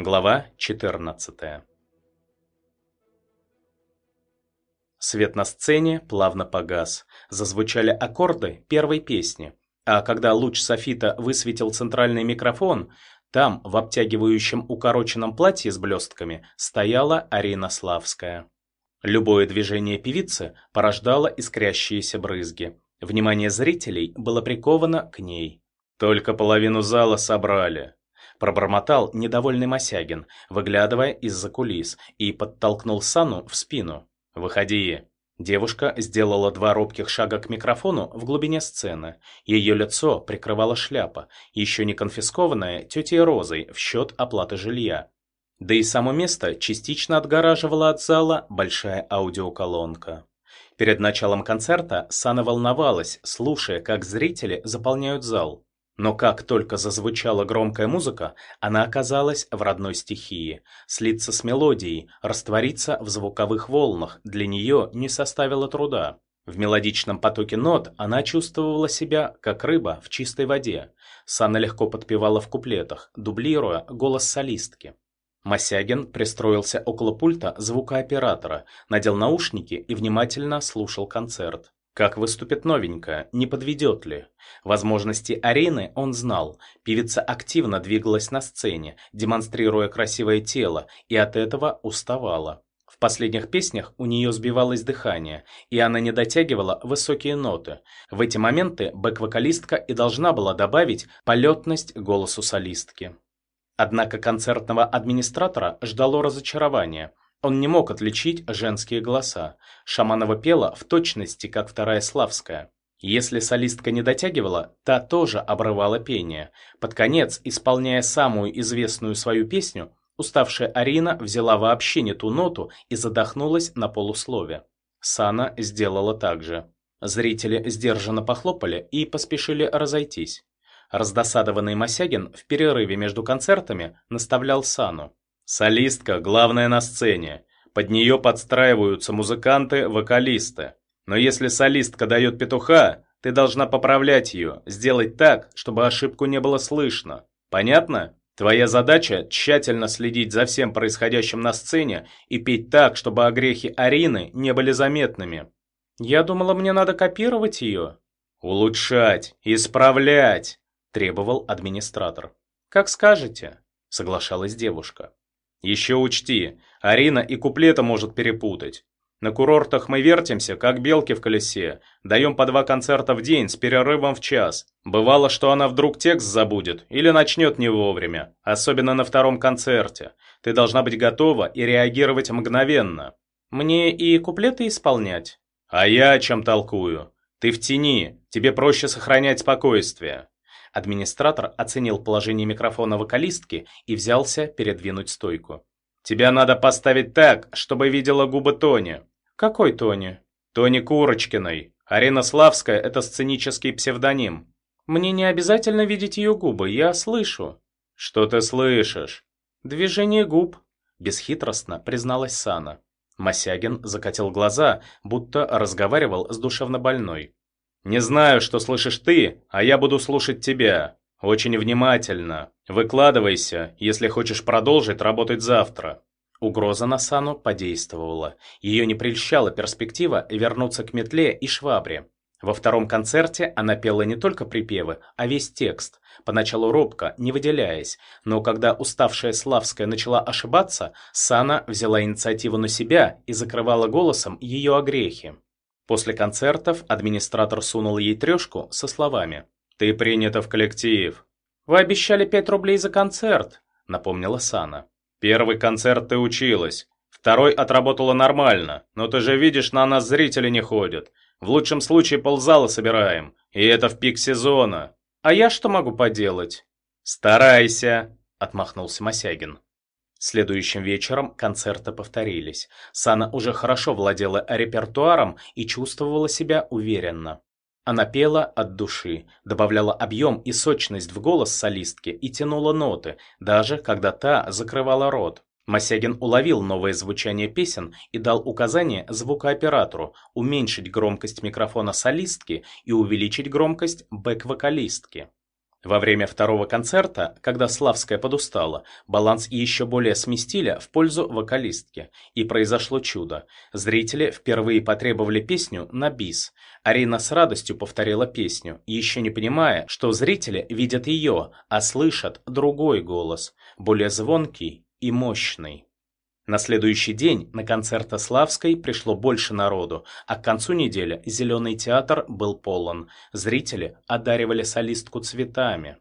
Глава 14 Свет на сцене плавно погас. Зазвучали аккорды первой песни. А когда луч софита высветил центральный микрофон, там, в обтягивающем укороченном платье с блестками, стояла Арина Славская. Любое движение певицы порождало искрящиеся брызги. Внимание зрителей было приковано к ней. «Только половину зала собрали», – пробормотал недовольный Мосягин, выглядывая из-за кулис, и подтолкнул Сану в спину. «Выходи». Девушка сделала два робких шага к микрофону в глубине сцены. Ее лицо прикрывала шляпа, еще не конфискованная тетей Розой в счет оплаты жилья. Да и само место частично отгораживала от зала большая аудиоколонка. Перед началом концерта Сана волновалась, слушая, как зрители заполняют зал. Но как только зазвучала громкая музыка, она оказалась в родной стихии. Слиться с мелодией, раствориться в звуковых волнах для нее не составило труда. В мелодичном потоке нот она чувствовала себя, как рыба в чистой воде. Сана легко подпевала в куплетах, дублируя голос солистки. Мосягин пристроился около пульта звукооператора, надел наушники и внимательно слушал концерт. Как выступит новенькая, не подведет ли? Возможности арены он знал. Певица активно двигалась на сцене, демонстрируя красивое тело, и от этого уставала. В последних песнях у нее сбивалось дыхание, и она не дотягивала высокие ноты. В эти моменты бэк-вокалистка и должна была добавить полетность голосу солистки. Однако концертного администратора ждало разочарование. Он не мог отличить женские голоса. Шаманова пела в точности, как вторая Славская. Если солистка не дотягивала, та тоже обрывала пение. Под конец, исполняя самую известную свою песню, уставшая Арина взяла вообще не ту ноту и задохнулась на полуслове. Сана сделала так же. Зрители сдержанно похлопали и поспешили разойтись. Раздосадованный Мосягин в перерыве между концертами наставлял Сану. «Солистка – главная на сцене. Под нее подстраиваются музыканты, вокалисты. Но если солистка дает петуха, ты должна поправлять ее, сделать так, чтобы ошибку не было слышно. Понятно? Твоя задача – тщательно следить за всем происходящим на сцене и петь так, чтобы огрехи Арины не были заметными. Я думала, мне надо копировать ее. Улучшать, исправлять требовал администратор. «Как скажете», — соглашалась девушка. «Еще учти, Арина и куплета может перепутать. На курортах мы вертимся, как белки в колесе, даем по два концерта в день с перерывом в час. Бывало, что она вдруг текст забудет или начнет не вовремя, особенно на втором концерте. Ты должна быть готова и реагировать мгновенно. Мне и куплеты исполнять. А я о чем толкую? Ты в тени, тебе проще сохранять спокойствие. Администратор оценил положение микрофона вокалистки и взялся передвинуть стойку. «Тебя надо поставить так, чтобы видела губы Тони». «Какой Тони?» «Тони Курочкиной. Арина Славская – это сценический псевдоним». «Мне не обязательно видеть ее губы, я слышу». «Что ты слышишь?» «Движение губ», – бесхитростно призналась Сана. Мосягин закатил глаза, будто разговаривал с душевнобольной. Не знаю, что слышишь ты, а я буду слушать тебя. Очень внимательно. Выкладывайся, если хочешь продолжить работать завтра». Угроза на Сану подействовала. Ее не прельщала перспектива вернуться к метле и швабре. Во втором концерте она пела не только припевы, а весь текст, поначалу робко, не выделяясь, но когда уставшая Славская начала ошибаться, Сана взяла инициативу на себя и закрывала голосом ее огрехи. После концертов администратор сунул ей трешку со словами «Ты принята в коллектив». «Вы обещали пять рублей за концерт», — напомнила Сана. «Первый концерт ты училась, второй отработала нормально, но ты же видишь, на нас зрители не ходят. В лучшем случае ползала собираем, и это в пик сезона. А я что могу поделать?» «Старайся», — отмахнулся Мосягин. Следующим вечером концерты повторились. Сана уже хорошо владела репертуаром и чувствовала себя уверенно. Она пела от души, добавляла объем и сочность в голос солистки и тянула ноты, даже когда та закрывала рот. Мосягин уловил новое звучание песен и дал указание звукооператору уменьшить громкость микрофона солистки и увеличить громкость бэк-вокалистки. Во время второго концерта, когда Славская подустала, баланс еще более сместили в пользу вокалистки. И произошло чудо. Зрители впервые потребовали песню на бис. Арина с радостью повторила песню, еще не понимая, что зрители видят ее, а слышат другой голос, более звонкий и мощный. На следующий день на концерт Славской пришло больше народу, а к концу недели Зеленый театр был полон. Зрители одаривали солистку цветами.